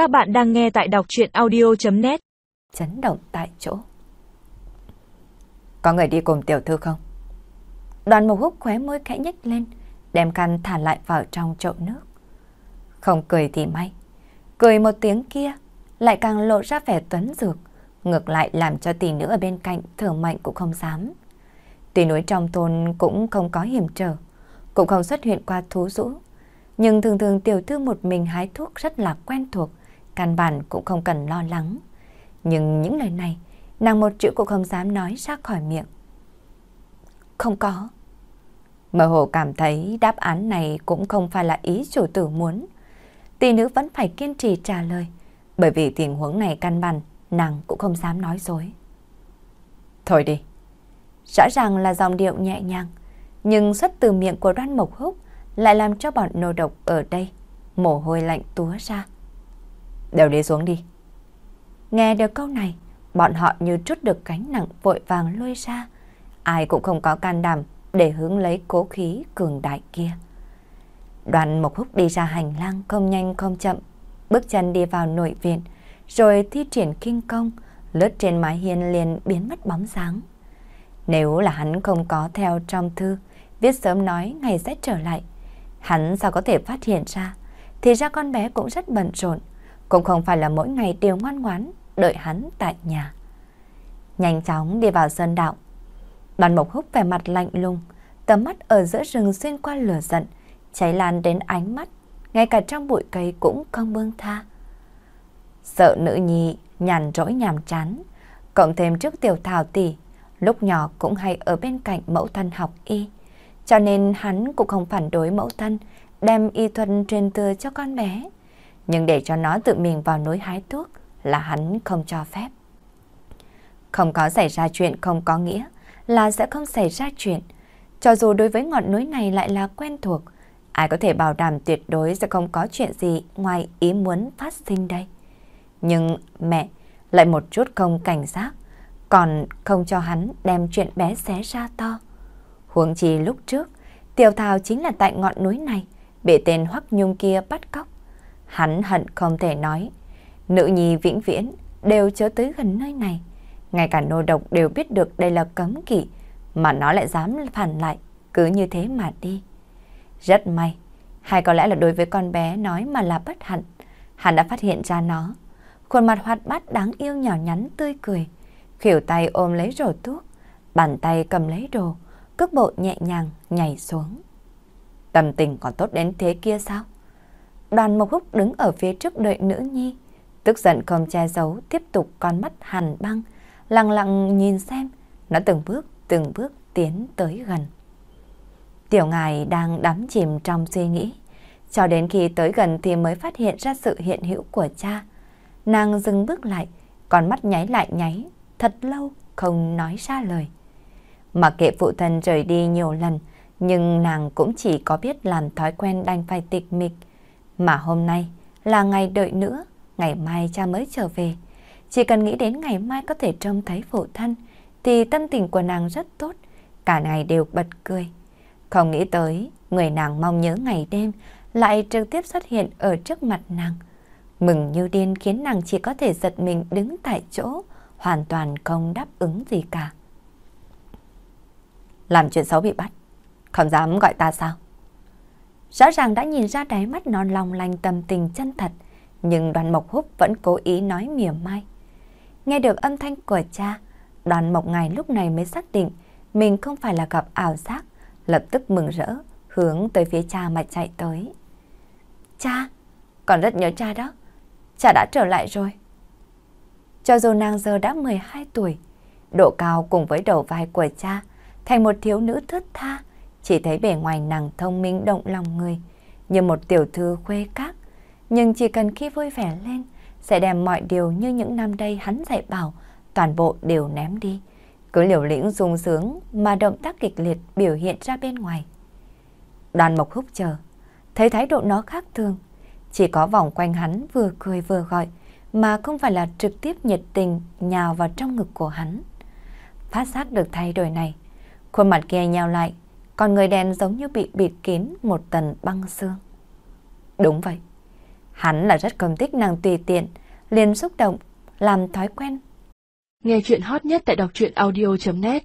Các bạn đang nghe tại đọc chuyện audio.net Chấn động tại chỗ. Có người đi cùng tiểu thư không? Đoàn mồ húc khóe môi khẽ nhếch lên, đem khăn thả lại vào trong chậu nước. Không cười thì may. Cười một tiếng kia, lại càng lộ ra vẻ tuấn dược, ngược lại làm cho tỷ nữ ở bên cạnh thở mạnh cũng không dám. Tuy núi trong thôn cũng không có hiểm trở, cũng không xuất hiện qua thú dũ, nhưng thường thường tiểu thư một mình hái thuốc rất là quen thuộc, căn bản cũng không cần lo lắng. Nhưng những lời này, nàng một chữ cũng không dám nói ra khỏi miệng. Không có. Mơ hồ cảm thấy đáp án này cũng không phải là ý chủ tử muốn. Tỷ nữ vẫn phải kiên trì trả lời, bởi vì tình huống này căn bản nàng cũng không dám nói dối. Thôi đi. Rõ ràng là dòng điệu nhẹ nhàng, nhưng xuất từ miệng của đoan mộc húc lại làm cho bọn nô độc ở đây mồ hôi lạnh túa ra. Đều đi xuống đi. Nghe được câu này, bọn họ như trút được cánh nặng vội vàng lôi ra. Ai cũng không có can đảm để hướng lấy cố khí cường đại kia. Đoàn Mộc Húc đi ra hành lang không nhanh không chậm, bước chân đi vào nội viện, rồi thi triển kinh công, lướt trên mái hiên liền biến mất bóng dáng. Nếu là hắn không có theo trong thư, viết sớm nói ngày sẽ trở lại, hắn sao có thể phát hiện ra, thì ra con bé cũng rất bận rộn, cũng không phải là mỗi ngày đều ngoan ngoãn đợi hắn tại nhà. Nhanh chóng đi vào sơn đạo. Đoàn Mộc Húc vẻ mặt lạnh lùng, tầm mắt ở giữa rừng xuyên qua lửa giận, cháy lan đến ánh mắt, ngay cả trong bụi cây cũng không buông tha. Sợ nữ nhi nhàn rỗi nhàm chán, cộng thêm trước tiểu thảo tỷ, lúc nhỏ cũng hay ở bên cạnh mẫu thân học y, cho nên hắn cũng không phản đối mẫu thân đem y thuật truyền thừa cho con bé. Nhưng để cho nó tự mình vào núi hái thuốc là hắn không cho phép. Không có xảy ra chuyện không có nghĩa là sẽ không xảy ra chuyện. Cho dù đối với ngọn núi này lại là quen thuộc, ai có thể bảo đảm tuyệt đối sẽ không có chuyện gì ngoài ý muốn phát sinh đây. Nhưng mẹ lại một chút không cảnh giác, còn không cho hắn đem chuyện bé xé ra to. Huống chi lúc trước, Tiểu Thảo chính là tại ngọn núi này, bị tên Hoắc Nhung kia bắt cóc. Hắn hận không thể nói, nữ nhi vĩnh viễn đều chớ tới gần nơi này. Ngay cả nô độc đều biết được đây là cấm kỵ, mà nó lại dám phản lại, cứ như thế mà đi. Rất may, hay có lẽ là đối với con bé nói mà là bất hạnh. Hắn đã phát hiện ra nó. Khuôn mặt hoạt bát đáng yêu nhỏ nhắn tươi cười. Khỉu tay ôm lấy rổ thuốc, bàn tay cầm lấy đồ, cước bộ nhẹ nhàng nhảy xuống. Tâm tình còn tốt đến thế kia sao? Đoàn Mộc Húc đứng ở phía trước đợi nữ nhi, tức giận không che giấu tiếp tục con mắt hàn băng, lặng lặng nhìn xem, nó từng bước từng bước tiến tới gần. Tiểu ngài đang đắm chìm trong suy nghĩ, cho đến khi tới gần thì mới phát hiện ra sự hiện hữu của cha. Nàng dừng bước lại, con mắt nháy lại nháy, thật lâu không nói ra lời. Mặc kệ phụ thân rời đi nhiều lần, nhưng nàng cũng chỉ có biết làm thói quen đành phải tịch mịch. Mà hôm nay là ngày đợi nữa, ngày mai cha mới trở về. Chỉ cần nghĩ đến ngày mai có thể trông thấy phụ thân, thì tâm tình của nàng rất tốt, cả ngày đều bật cười. Không nghĩ tới, người nàng mong nhớ ngày đêm lại trực tiếp xuất hiện ở trước mặt nàng. Mừng như điên khiến nàng chỉ có thể giật mình đứng tại chỗ, hoàn toàn không đáp ứng gì cả. Làm chuyện xấu bị bắt, không dám gọi ta sao? Rõ ràng đã nhìn ra đáy mắt non lòng lành tâm tình chân thật, nhưng đoàn mộc húc vẫn cố ý nói mỉa mai. Nghe được âm thanh của cha, đoàn mộc ngài lúc này mới xác định mình không phải là gặp ảo giác, lập tức mừng rỡ, hướng tới phía cha mà chạy tới. Cha, còn rất nhớ cha đó, cha đã trở lại rồi. Cho dù nàng giờ đã 12 tuổi, độ cao cùng với đầu vai của cha, thành một thiếu nữ thướt tha, chỉ thấy bề ngoài nàng thông minh động lòng người, như một tiểu thư khuê các. Nhưng chỉ cần khi vui vẻ lên, sẽ đem mọi điều như những năm đây hắn dạy bảo, toàn bộ đều ném đi. Cứ liều lĩnh sung sướng mà động tác kịch liệt biểu hiện ra bên ngoài. Đoàn mộc húc chờ, thấy thái độ nó khác thường. Chỉ có vòng quanh hắn vừa cười vừa gọi, mà không phải là trực tiếp nhiệt tình nhào vào trong ngực của hắn. Phát giác được thay đổi này, khuôn mặt kia nhào lại, còn người đen giống như bị bịt kín một tầng băng xương. Đúng vậy, Hắn là rất công thích nàng tùy tiện, liền xúc động, làm thói quen. Nghe chuyện hot nhất tại đọc truyện audio.net